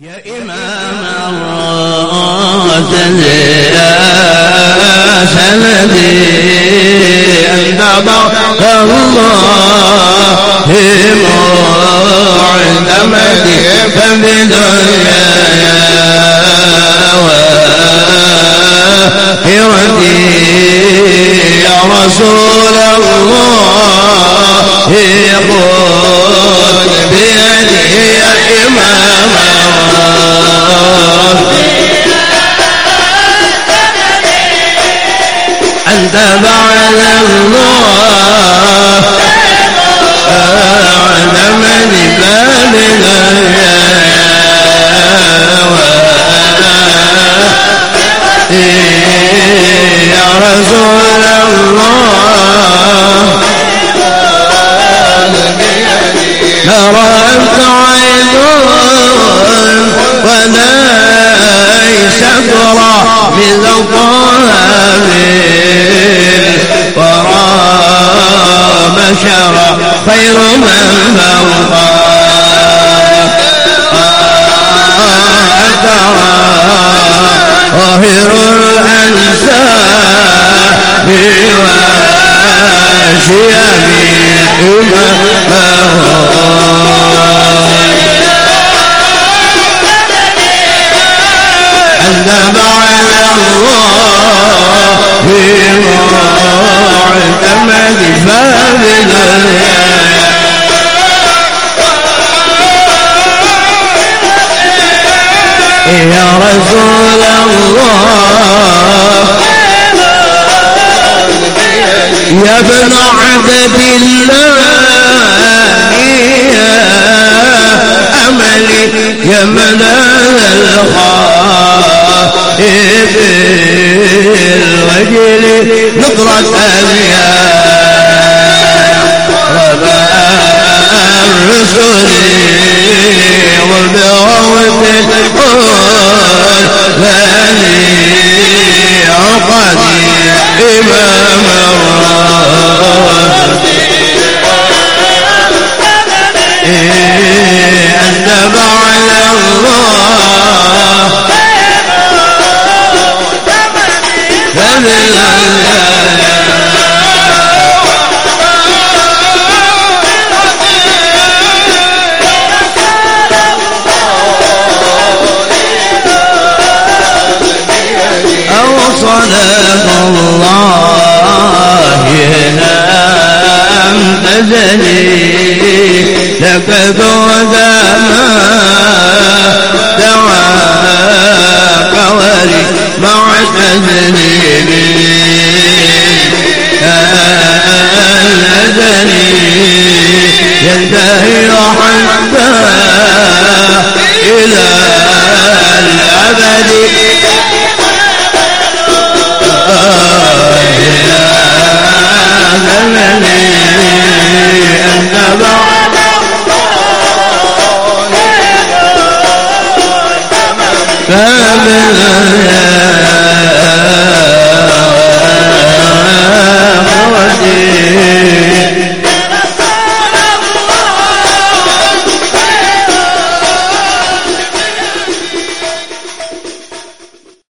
يا إمام يا سندي أنت بعد الله معتمدي فبدنيا وآخرتي يا رسول الله خذ أنت بعد الله أعلم لبابنا يا رسول الله ترى أنت عين وليس ترى من الطهام بشر خير من فوقه ظاهر الأنساب وشيم أنت بعد الله معتمد فبدنيا يا منال الخائف الوجل نظرة أبيان لك ذوذا دعاك ولي مع تزليلي الأزلي ينتهي رحمة الأنام